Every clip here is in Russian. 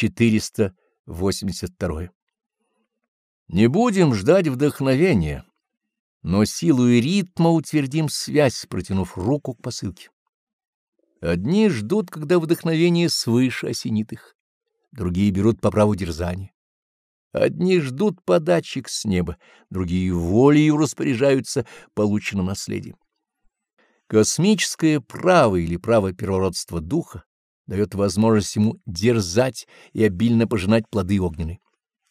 482. Не будем ждать вдохновения, но силой ритма утвердим связь, протянув руку к посылке. Одни ждут, когда вдохновение свыше осенит их, другие берут по праву дерзания. Одни ждут подачек с неба, другие волею распоряжаются полученным наследием. Космическое право или право первородства духа дает возможность ему дерзать и обильно пожинать плоды огненные.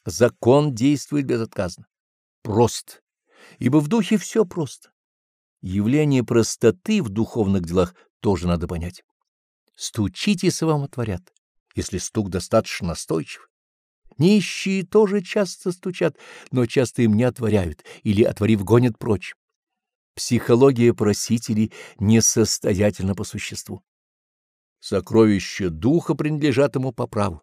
Закон действует безотказно, прост, ибо в духе все просто. Явление простоты в духовных делах тоже надо понять. Стучитесь, вам отворят, если стук достаточно настойчив. Нищие тоже часто стучат, но часто им не отворяют или, отворив, гонят прочь. Психология просителей несостоятельна по существу. Сокровища духа принадлежат ему по праву.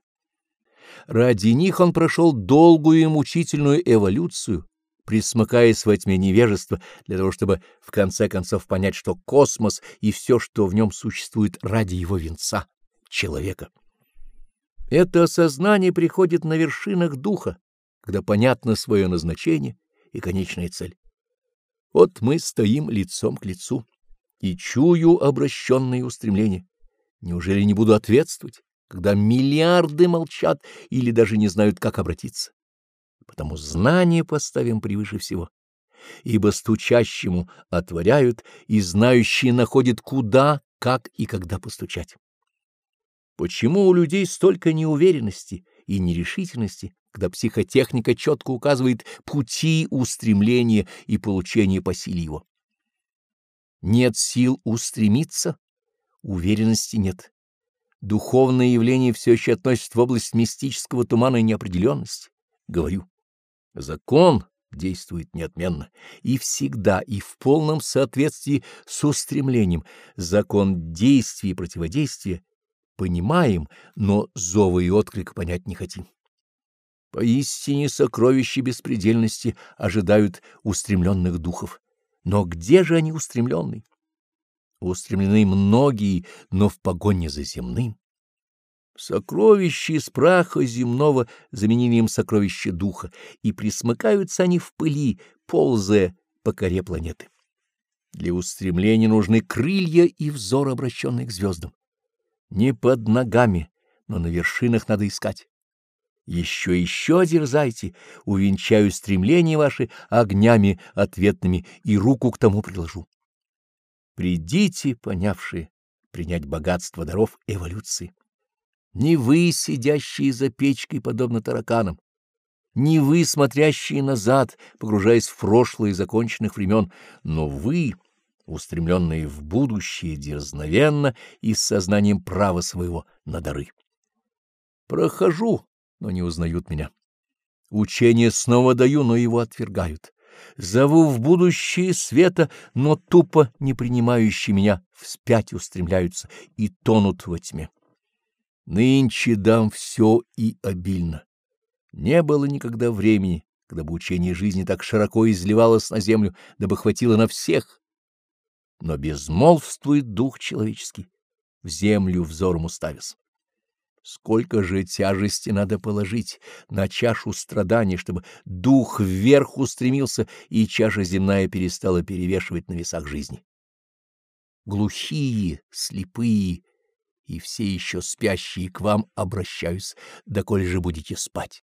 Ради них он прошел долгую и мучительную эволюцию, присмыкаясь во тьме невежества, для того, чтобы в конце концов понять, что космос и все, что в нем существует ради его венца — человека. Это осознание приходит на вершинах духа, когда понятно свое назначение и конечная цель. Вот мы стоим лицом к лицу и чую обращенные устремления. Неужели не буду ответствовать, когда миллиарды молчат или даже не знают, как обратиться? Потому знание поставим превыше всего, ибо стучащему отворяют, и знающие находят, куда, как и когда постучать. Почему у людей столько неуверенности и нерешительности, когда психотехника четко указывает пути устремления и получения по силе его? Нет сил устремиться, уверенности нет. Духовное явление все еще относится в область мистического тумана и неопределенности. Говорю, закон действует неотменно и всегда, и в полном соответствии с устремлением. Закон действия и противодействия понимаем, но зова и отклик понять не хотим. Поистине сокровища беспредельности ожидают устремленных духов. Но где же они устремленные? Устремлены многие, но в погоне за земным. Сокровища из праха земного заменили им сокровища духа, и присмыкаются они в пыли, ползая по коре планеты. Для устремления нужны крылья и взор, обращенный к звездам. Не под ногами, но на вершинах надо искать. Еще еще дерзайте, увенчаю стремления ваши огнями ответными и руку к тому приложу. Придите, понявшие, принять богатство даров эволюции. Не вы, сидящие за печкой, подобно тараканам, не вы, смотрящие назад, погружаясь в прошлое законченных времен, но вы — устремленные в будущее дерзновенно и с сознанием права своего на дары. Прохожу, но не узнают меня. Учение снова даю, но его отвергают. Зову в будущее света, но тупо не принимающие меня вспять устремляются и тонут во тьме. Нынче дам все и обильно. Не было никогда времени, когда бы учение жизни так широко изливалось на землю, дабы хватило на всех, но безмолвствует дух человеческий, в землю взором уставясь. Сколько же тяжести надо положить на чашу страданий, чтобы дух вверх устремился и чаша земная перестала перевешивать на весах жизни. Глухие, слепые и все еще спящие к вам обращаюсь, доколе же будете спать.